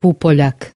półpolak